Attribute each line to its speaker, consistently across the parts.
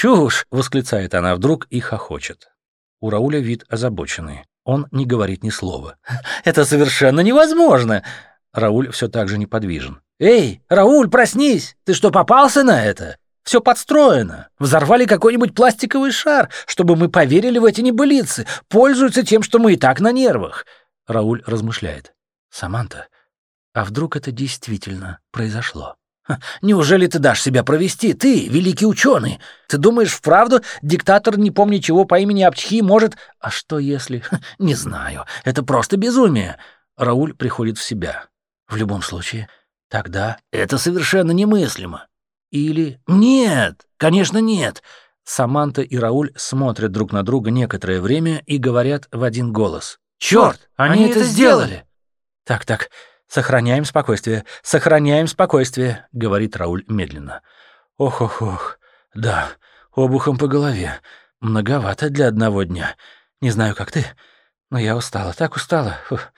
Speaker 1: чушь!» — восклицает она вдруг и хохочет. У Рауля вид озабоченный. Он не говорит ни слова. «Это совершенно невозможно!» Рауль все так же неподвижен. «Эй, Рауль, проснись! Ты что, попался на это? Все подстроено. Взорвали какой-нибудь пластиковый шар, чтобы мы поверили в эти небылицы. Пользуются тем, что мы и так на нервах». Рауль размышляет. «Саманта, а вдруг это действительно произошло?» Неужели ты дашь себя провести? Ты, великий ученый. Ты думаешь, вправду диктатор, не помня чего по имени Апчхи, может... А что если... Не знаю. Это просто безумие. Рауль приходит в себя. В любом случае, тогда это совершенно немыслимо. Или... Нет, конечно, нет. Саманта и Рауль смотрят друг на друга некоторое время и говорят в один голос. «Черт, они, они это сделали!» «Так-так, «Сохраняем спокойствие, сохраняем спокойствие», — говорит Рауль медленно. «Ох-ох-ох, да, обухом по голове. Многовато для одного дня. Не знаю, как ты, но я устала, так устала». Фух.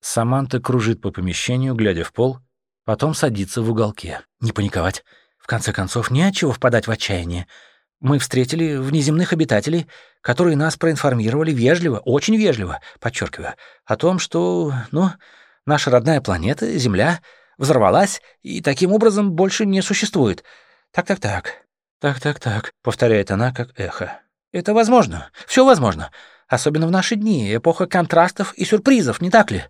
Speaker 1: Саманта кружит по помещению, глядя в пол, потом садится в уголке. «Не паниковать. В конце концов, не от чего впадать в отчаяние. Мы встретили внеземных обитателей, которые нас проинформировали вежливо, очень вежливо, подчеркиваю, о том, что, ну, Наша родная планета, Земля, взорвалась и таким образом больше не существует. Так-так-так. Так-так-так, повторяет она как эхо. Это возможно. Все возможно. Особенно в наши дни, эпоха контрастов и сюрпризов, не так ли?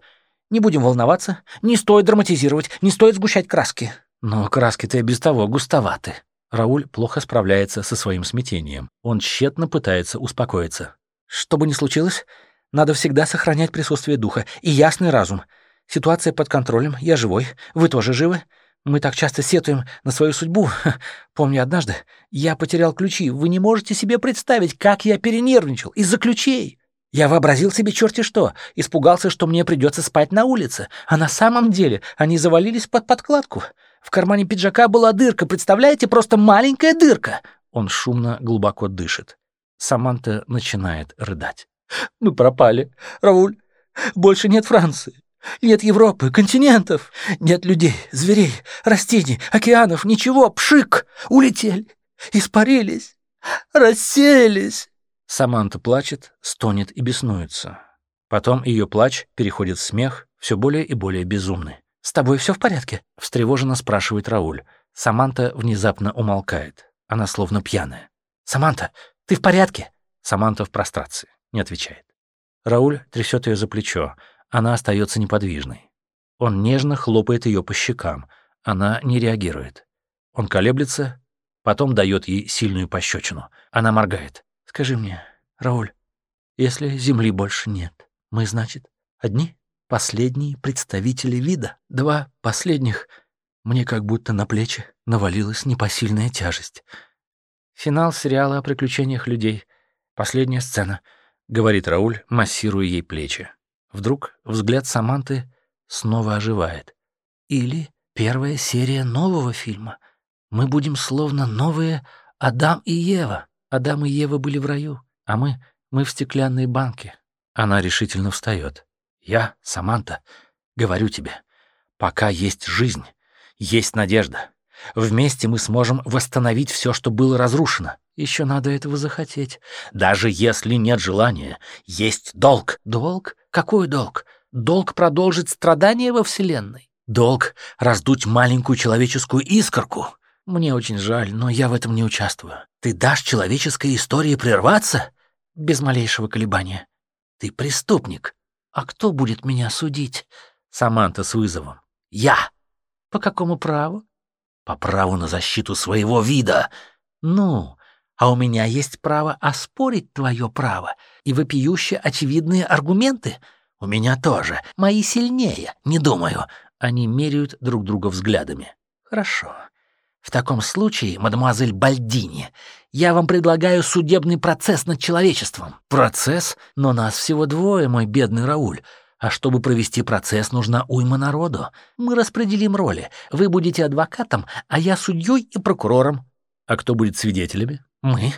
Speaker 1: Не будем волноваться, не стоит драматизировать, не стоит сгущать краски. Но краски-то и без того густоваты. Рауль плохо справляется со своим смятением. Он тщетно пытается успокоиться. Что бы ни случилось, надо всегда сохранять присутствие духа и ясный разум — Ситуация под контролем, я живой, вы тоже живы. Мы так часто сетуем на свою судьбу. Помню однажды, я потерял ключи. Вы не можете себе представить, как я перенервничал из-за ключей. Я вообразил себе черти что, испугался, что мне придется спать на улице, а на самом деле они завалились под подкладку. В кармане пиджака была дырка, представляете, просто маленькая дырка. Он шумно, глубоко дышит. Саманта начинает рыдать. «Мы пропали, Рауль. Больше нет Франции. Нет Европы, континентов, нет людей, зверей, растений, океанов, ничего, пшик, улетели, испарились, рассеялись. Саманта плачет, стонет и беснуется. Потом ее плач переходит в смех, все более и более безумный. «С тобой все в порядке?» — встревоженно спрашивает Рауль. Саманта внезапно умолкает. Она словно пьяная. «Саманта, ты в порядке?» Саманта в прострации, не отвечает. Рауль трясет ее за плечо. Она остается неподвижной. Он нежно хлопает ее по щекам. Она не реагирует. Он колеблется, потом дает ей сильную пощечину. Она моргает. «Скажи мне, Рауль, если Земли больше нет, мы, значит, одни? Последние представители вида? Два последних? Мне как будто на плечи навалилась непосильная тяжесть. Финал сериала о приключениях людей. Последняя сцена», — говорит Рауль, массируя ей плечи. Вдруг взгляд Саманты снова оживает. Или первая серия нового фильма. Мы будем словно новые Адам и Ева. Адам и Ева были в раю, а мы, мы в стеклянной банке. Она решительно встает. Я, Саманта, говорю тебе, пока есть жизнь, есть надежда. Вместе мы сможем восстановить все, что было разрушено. Еще надо этого захотеть. Даже если нет желания, есть долг. Долг? Какой долг? Долг продолжить страдания во Вселенной? Долг раздуть маленькую человеческую искорку? Мне очень жаль, но я в этом не участвую. Ты дашь человеческой истории прерваться? Без малейшего колебания. Ты преступник. А кто будет меня судить? Саманта с вызовом. Я. По какому праву? По праву на защиту своего вида. Ну, а у меня есть право оспорить твое право и вопиюще очевидные аргументы. У меня тоже. Мои сильнее, не думаю. Они меряют друг друга взглядами. Хорошо. В таком случае, мадемуазель Бальдини, я вам предлагаю судебный процесс над человечеством. Процесс? Но нас всего двое, мой бедный Рауль. А чтобы провести процесс, нужна уйма народу. Мы распределим роли. Вы будете адвокатом, а я судьей и прокурором. А кто будет свидетелями? Мы.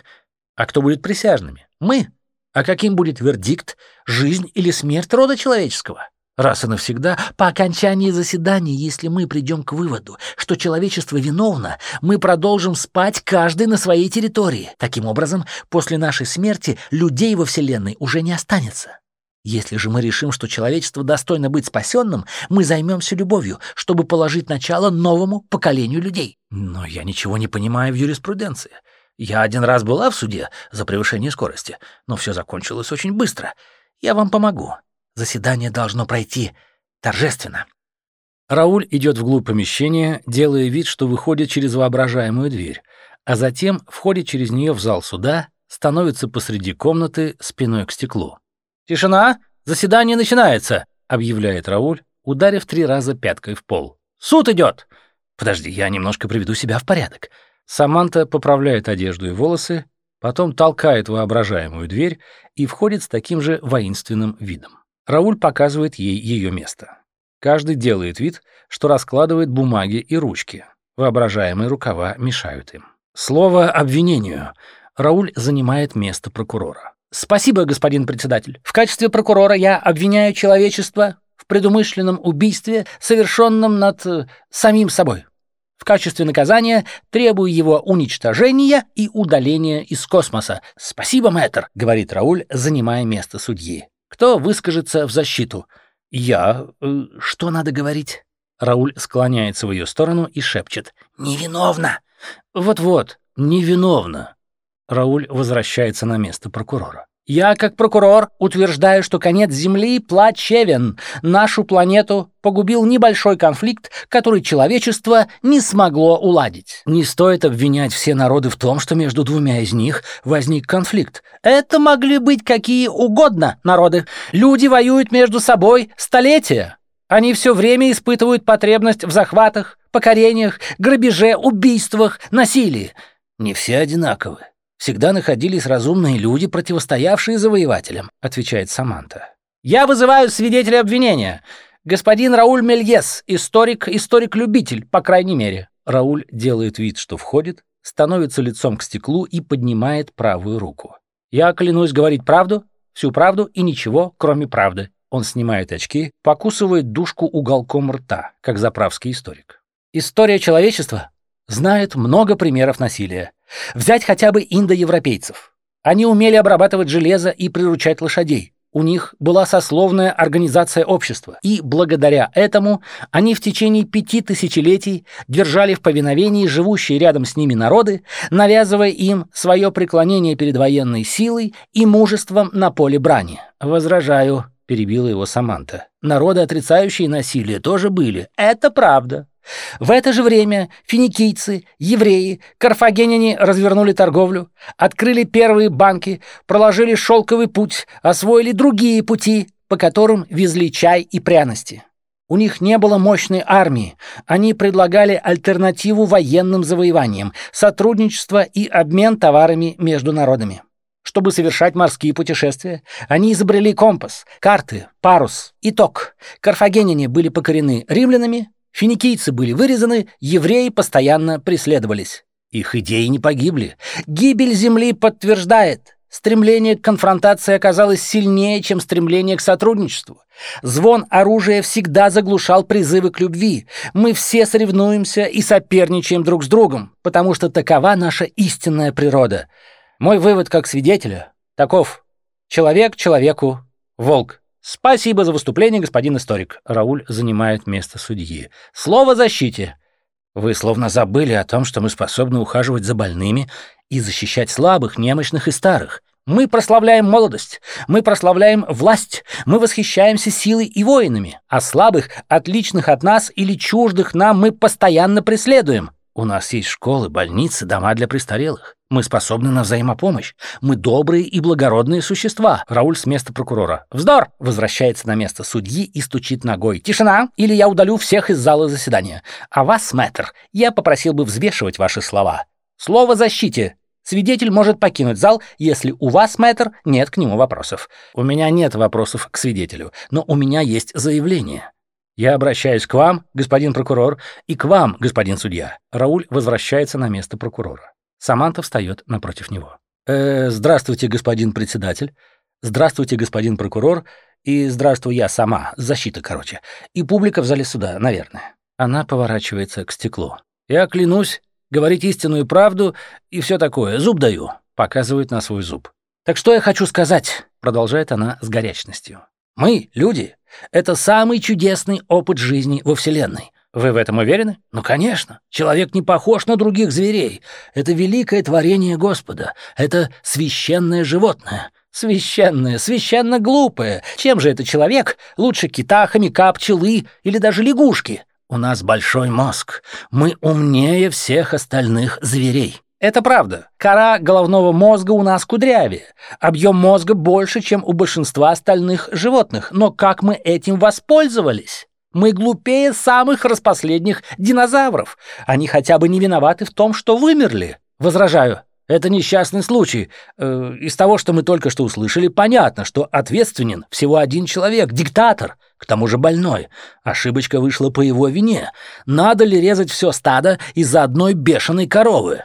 Speaker 1: А кто будет присяжными? Мы. А каким будет вердикт, жизнь или смерть рода человеческого? раз и навсегда, по окончании заседания, если мы придем к выводу, что человечество виновно, мы продолжим спать каждый на своей территории. Таким образом, после нашей смерти людей во Вселенной уже не останется. Если же мы решим, что человечество достойно быть спасенным, мы займемся любовью, чтобы положить начало новому поколению людей. Но я ничего не понимаю в юриспруденции. Я один раз была в суде за превышение скорости, но все закончилось очень быстро. Я вам помогу. Заседание должно пройти торжественно. Рауль идет вглубь помещения, делая вид, что выходит через воображаемую дверь, а затем входит через нее в зал суда, становится посреди комнаты спиной к стеклу. «Тишина! Заседание начинается!» — объявляет Рауль, ударив три раза пяткой в пол. «Суд идет!» «Подожди, я немножко приведу себя в порядок». Саманта поправляет одежду и волосы, потом толкает воображаемую дверь и входит с таким же воинственным видом. Рауль показывает ей ее место. Каждый делает вид, что раскладывает бумаги и ручки. Воображаемые рукава мешают им. Слово обвинению. Рауль занимает место прокурора. Спасибо, господин председатель. В качестве прокурора я обвиняю человечество в предумышленном убийстве, совершенном над э, самим собой. В качестве наказания требую его уничтожения и удаления из космоса. Спасибо, мэтр, говорит Рауль, занимая место судьи. Кто выскажется в защиту? Я. Э, что надо говорить? Рауль склоняется в ее сторону и шепчет. «Невиновна!» «Вот-вот, невиновна!» Рауль возвращается на место прокурора. Я, как прокурор, утверждаю, что конец Земли плачевен. Нашу планету погубил небольшой конфликт, который человечество не смогло уладить. Не стоит обвинять все народы в том, что между двумя из них возник конфликт. Это могли быть какие угодно народы. Люди воюют между собой столетия. Они все время испытывают потребность в захватах, покорениях, грабеже, убийствах, насилии. Не все одинаковы всегда находились разумные люди, противостоявшие завоевателям», — отвечает Саманта. «Я вызываю свидетеля обвинения. Господин Рауль Мельес, историк, историк-любитель, по крайней мере». Рауль делает вид, что входит, становится лицом к стеклу и поднимает правую руку. «Я клянусь говорить правду, всю правду и ничего, кроме правды». Он снимает очки, покусывает душку уголком рта, как заправский историк. История человечества знает много примеров насилия. Взять хотя бы индоевропейцев. Они умели обрабатывать железо и приручать лошадей. У них была сословная организация общества, и благодаря этому они в течение пяти тысячелетий держали в повиновении живущие рядом с ними народы, навязывая им свое преклонение перед военной силой и мужеством на поле брани. «Возражаю», — перебила его Саманта. «Народы, отрицающие насилие, тоже были. Это правда. В это же время финикийцы, евреи, карфагеняне развернули торговлю, открыли первые банки, проложили шелковый путь, освоили другие пути, по которым везли чай и пряности. У них не было мощной армии, они предлагали альтернативу военным завоеваниям, сотрудничество и обмен товарами между народами. Чтобы совершать морские путешествия, они изобрели компас, карты, парус, итог. Карфагеняне были покорены римлянами, Финикийцы были вырезаны, евреи постоянно преследовались. Их идеи не погибли. Гибель земли подтверждает. Стремление к конфронтации оказалось сильнее, чем стремление к сотрудничеству. Звон оружия всегда заглушал призывы к любви. Мы все соревнуемся и соперничаем друг с другом, потому что такова наша истинная природа. Мой вывод как свидетеля таков. Человек человеку волк. «Спасибо за выступление, господин историк». Рауль занимает место судьи. «Слово защите». «Вы словно забыли о том, что мы способны ухаживать за больными и защищать слабых, немощных и старых. Мы прославляем молодость, мы прославляем власть, мы восхищаемся силой и воинами, а слабых, отличных от нас или чуждых нам мы постоянно преследуем. У нас есть школы, больницы, дома для престарелых. Мы способны на взаимопомощь. Мы добрые и благородные существа. Рауль с места прокурора. Вздор! Возвращается на место судьи и стучит ногой. Тишина, или я удалю всех из зала заседания. А вас, мэтр, я попросил бы взвешивать ваши слова. Слово защите. Свидетель может покинуть зал, если у вас, мэтр, нет к нему вопросов. У меня нет вопросов к свидетелю, но у меня есть заявление. Я обращаюсь к вам, господин прокурор, и к вам, господин судья. Рауль возвращается на место прокурора. Саманта встает напротив него. «Э, «Здравствуйте, господин председатель. Здравствуйте, господин прокурор. И здравствуй я сама, защита, короче. И публика в зале суда, наверное. Она поворачивается к стеклу. Я клянусь говорить истинную правду и все такое. Зуб даю. Показывает на свой зуб. Так что я хочу сказать, продолжает она с горячностью. Мы, люди, это самый чудесный опыт жизни во Вселенной. Вы в этом уверены? Ну, конечно. Человек не похож на других зверей. Это великое творение Господа. Это священное животное. Священное, священно глупое. Чем же это человек? Лучше кита, хомяка, пчелы или даже лягушки. У нас большой мозг. Мы умнее всех остальных зверей. Это правда. Кора головного мозга у нас кудрявее. Объем мозга больше, чем у большинства остальных животных. Но как мы этим воспользовались? Мы глупее самых распоследних динозавров. Они хотя бы не виноваты в том, что вымерли. Возражаю, это несчастный случай. Э, из того, что мы только что услышали, понятно, что ответственен всего один человек, диктатор, к тому же больной. Ошибочка вышла по его вине. Надо ли резать все стадо из-за одной бешеной коровы?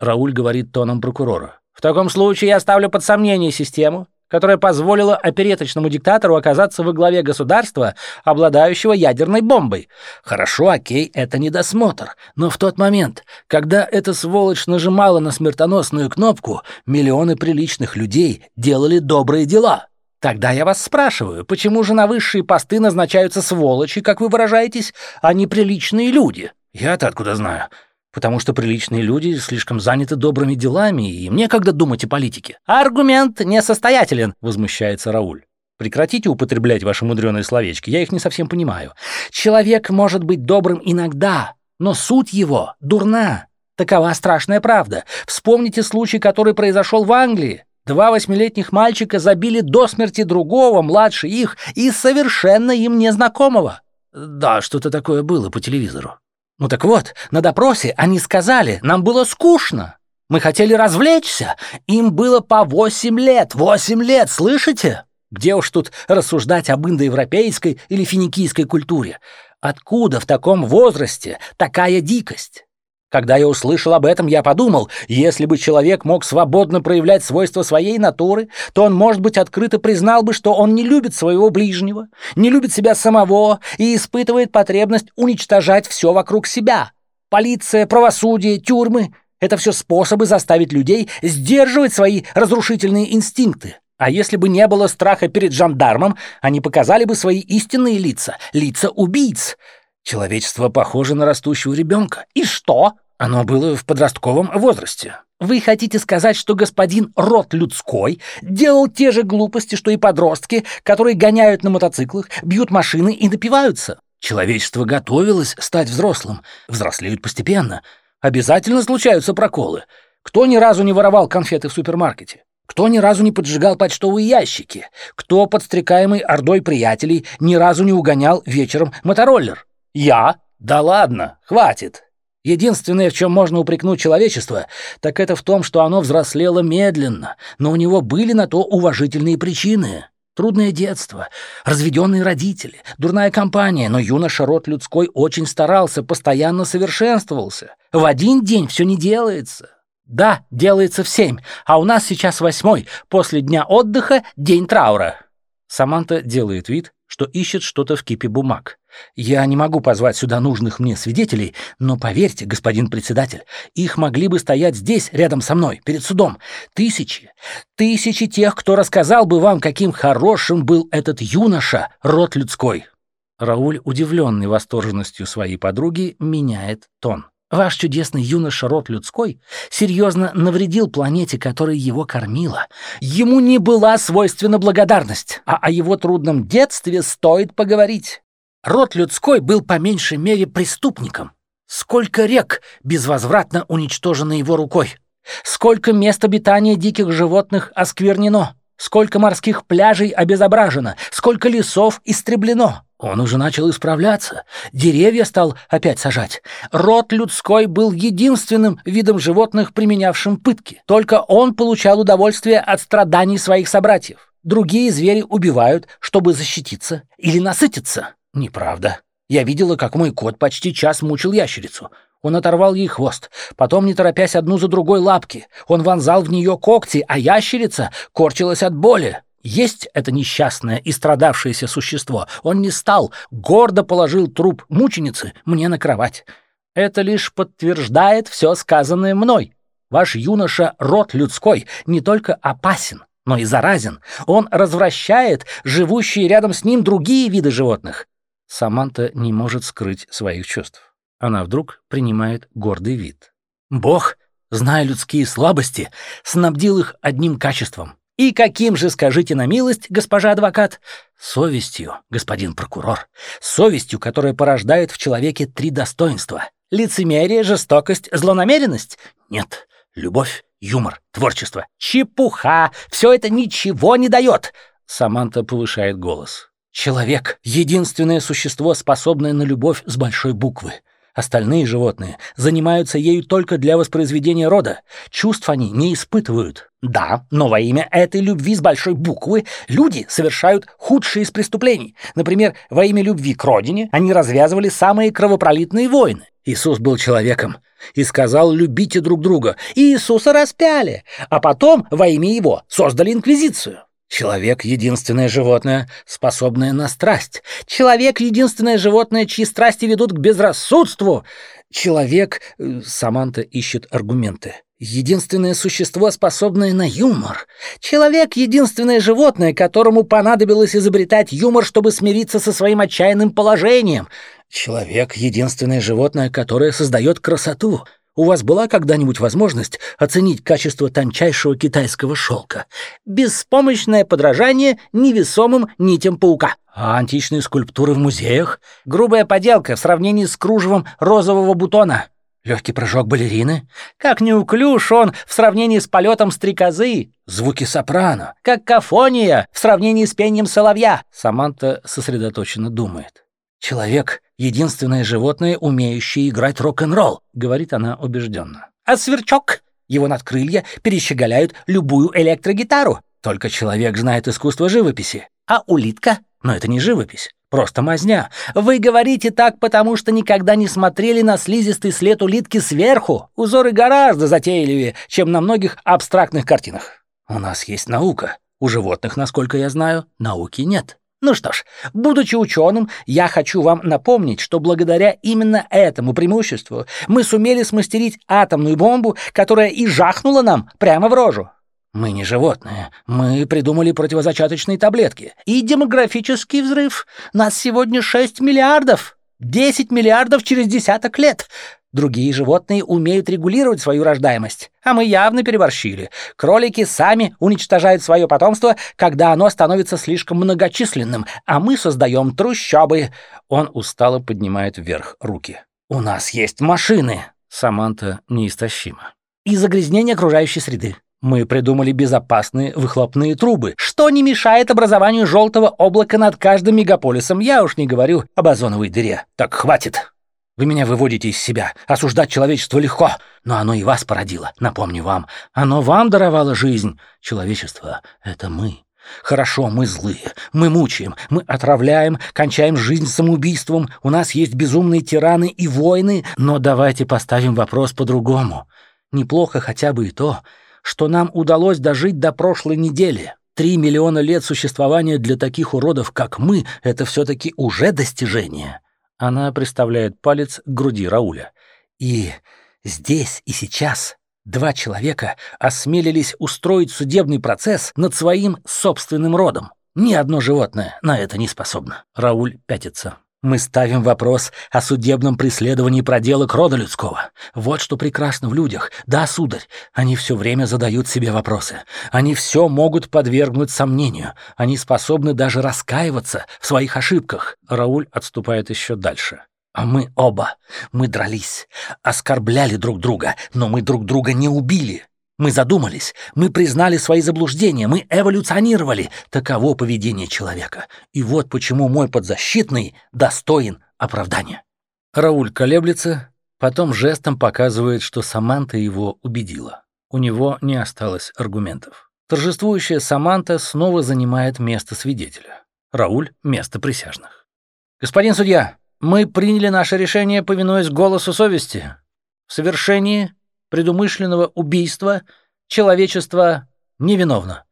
Speaker 1: Рауль говорит тоном прокурора. В таком случае я ставлю под сомнение систему, которая позволила опереточному диктатору оказаться во главе государства, обладающего ядерной бомбой. Хорошо, окей, это недосмотр, но в тот момент, когда эта сволочь нажимала на смертоносную кнопку, миллионы приличных людей делали добрые дела. Тогда я вас спрашиваю, почему же на высшие посты назначаются сволочи, как вы выражаетесь, а не приличные люди? Я-то откуда знаю? Потому что приличные люди слишком заняты добрыми делами, и мне когда думать о политике. Аргумент несостоятелен, возмущается Рауль. Прекратите употреблять ваши мудреные словечки, я их не совсем понимаю. Человек может быть добрым иногда, но суть его дурна. Такова страшная правда. Вспомните случай, который произошел в Англии. Два восьмилетних мальчика забили до смерти другого, младше их, и совершенно им незнакомого. Да, что-то такое было по телевизору. Ну так вот, на допросе они сказали, нам было скучно. Мы хотели развлечься. Им было по восемь лет. Восемь лет, слышите? Где уж тут рассуждать об индоевропейской или финикийской культуре? Откуда в таком возрасте такая дикость? Когда я услышал об этом, я подумал, если бы человек мог свободно проявлять свойства своей натуры, то он, может быть, открыто признал бы, что он не любит своего ближнего, не любит себя самого и испытывает потребность уничтожать все вокруг себя. Полиция, правосудие, тюрьмы — это все способы заставить людей сдерживать свои разрушительные инстинкты. А если бы не было страха перед жандармом, они показали бы свои истинные лица, лица убийц — Человечество похоже на растущего ребенка. И что? Оно было в подростковом возрасте. Вы хотите сказать, что господин род людской делал те же глупости, что и подростки, которые гоняют на мотоциклах, бьют машины и напиваются? Человечество готовилось стать взрослым, взрослеют постепенно. Обязательно случаются проколы. Кто ни разу не воровал конфеты в супермаркете? Кто ни разу не поджигал почтовые ящики? Кто, подстрекаемый ордой приятелей, ни разу не угонял вечером мотороллер? Я? Да ладно, хватит. Единственное, в чем можно упрекнуть человечество, так это в том, что оно взрослело медленно, но у него были на то уважительные причины. Трудное детство, разведенные родители, дурная компания, но юноша род людской очень старался, постоянно совершенствовался. В один день все не делается. Да, делается в семь, а у нас сейчас восьмой, после дня отдыха день траура. Саманта делает вид, что ищет что-то в кипе бумаг. Я не могу позвать сюда нужных мне свидетелей, но поверьте, господин председатель, их могли бы стоять здесь, рядом со мной, перед судом. Тысячи, тысячи тех, кто рассказал бы вам, каким хорошим был этот юноша, род людской. Рауль, удивленный восторженностью своей подруги, меняет тон. Ваш чудесный юноша род людской серьезно навредил планете, которая его кормила. Ему не была свойственна благодарность, а о его трудном детстве стоит поговорить. Род людской был по меньшей мере преступником. Сколько рек безвозвратно уничтожено его рукой. Сколько мест обитания диких животных осквернено. Сколько морских пляжей обезображено. Сколько лесов истреблено. Он уже начал исправляться, деревья стал опять сажать. Род людской был единственным видом животных, применявшим пытки. Только он получал удовольствие от страданий своих собратьев. Другие звери убивают, чтобы защититься или насытиться. Неправда. Я видела, как мой кот почти час мучил ящерицу. Он оторвал ей хвост, потом, не торопясь одну за другой лапки, он вонзал в нее когти, а ящерица корчилась от боли. Есть это несчастное и страдавшееся существо. Он не стал, гордо положил труп мученицы мне на кровать. Это лишь подтверждает все сказанное мной. Ваш юноша, род людской, не только опасен, но и заразен. Он развращает живущие рядом с ним другие виды животных. Саманта не может скрыть своих чувств. Она вдруг принимает гордый вид. Бог, зная людские слабости, снабдил их одним качеством. И каким же, скажите на милость, госпожа адвокат? Совестью, господин прокурор. Совестью, которая порождает в человеке три достоинства. Лицемерие, жестокость, злонамеренность? Нет. Любовь, юмор, творчество. Чепуха! Все это ничего не дает! Саманта повышает голос. Человек — единственное существо, способное на любовь с большой буквы. Остальные животные занимаются ею только для воспроизведения рода. Чувств они не испытывают. Да, но во имя этой любви с большой буквы люди совершают худшие из преступлений. Например, во имя любви к родине они развязывали самые кровопролитные войны. Иисус был человеком и сказал «любите друг друга». И Иисуса распяли, а потом во имя его создали инквизицию. Человек — единственное животное, способное на страсть. Человек — единственное животное, чьи страсти ведут к безрассудству. Человек... Э, Саманта ищет аргументы. Единственное существо, способное на юмор. Человек — единственное животное, которому понадобилось изобретать юмор, чтобы смириться со своим отчаянным положением. Человек — единственное животное, которое создает красоту. У вас была когда-нибудь возможность оценить качество тончайшего китайского шелка? Беспомощное подражание невесомым нитям паука. А античные скульптуры в музеях? Грубая поделка в сравнении с кружевом розового бутона. Легкий прыжок балерины? Как неуклюж он в сравнении с полетом стрекозы. Звуки сопрано. Как кафония в сравнении с пением соловья. Саманта сосредоточенно думает. Человек — единственное животное, умеющее играть рок-н-ролл, говорит она убежденно. А сверчок? Его надкрылья перещеголяют любую электрогитару. Только человек знает искусство живописи. А улитка? Но это не живопись, просто мазня. Вы говорите так, потому что никогда не смотрели на слизистый след улитки сверху. Узоры гораздо затейливее, чем на многих абстрактных картинах. У нас есть наука. У животных, насколько я знаю, науки нет. Ну что ж, будучи ученым, я хочу вам напомнить, что благодаря именно этому преимуществу мы сумели смастерить атомную бомбу, которая и жахнула нам прямо в рожу. Мы не животные. Мы придумали противозачаточные таблетки. И демографический взрыв. Нас сегодня 6 миллиардов. 10 миллиардов через десяток лет. Другие животные умеют регулировать свою рождаемость, а мы явно переборщили. Кролики сами уничтожают свое потомство, когда оно становится слишком многочисленным, а мы создаем трущобы. Он устало поднимает вверх руки. У нас есть машины. Саманта неистощима. И загрязнение окружающей среды. Мы придумали безопасные выхлопные трубы, что не мешает образованию желтого облака над каждым мегаполисом. Я уж не говорю об озоновой дыре. Так хватит. Вы меня выводите из себя. Осуждать человечество легко, но оно и вас породило. Напомню вам, оно вам даровало жизнь. Человечество — это мы. Хорошо, мы злые, мы мучаем, мы отравляем, кончаем жизнь самоубийством, у нас есть безумные тираны и войны, но давайте поставим вопрос по-другому. Неплохо хотя бы и то, что нам удалось дожить до прошлой недели. Три миллиона лет существования для таких уродов, как мы, это все-таки уже достижение. Она приставляет палец к груди Рауля. И здесь и сейчас два человека осмелились устроить судебный процесс над своим собственным родом. Ни одно животное на это не способно. Рауль пятится. Мы ставим вопрос о судебном преследовании проделок рода людского. Вот что прекрасно в людях. Да, сударь, они все время задают себе вопросы. Они все могут подвергнуть сомнению. Они способны даже раскаиваться в своих ошибках. Рауль отступает еще дальше. А мы оба, мы дрались, оскорбляли друг друга, но мы друг друга не убили. Мы задумались, мы признали свои заблуждения, мы эволюционировали. Таково поведение человека. И вот почему мой подзащитный достоин оправдания. Рауль колеблется, потом жестом показывает, что Саманта его убедила. У него не осталось аргументов. Торжествующая Саманта снова занимает место свидетеля. Рауль — место присяжных. «Господин судья, мы приняли наше решение, повинуясь голосу совести. В совершении предумышленного убийства человечество невиновно.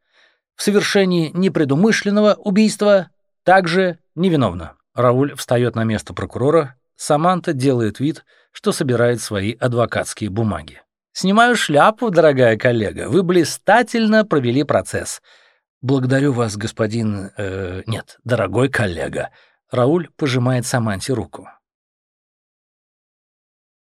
Speaker 1: в совершении непредумышленного убийства также невиновна. Рауль встает на место прокурора, Саманта делает вид, что собирает свои адвокатские бумаги. «Снимаю шляпу, дорогая коллега, вы блистательно провели процесс. Благодарю вас, господин... Э, нет, дорогой коллега». Рауль пожимает Саманте руку.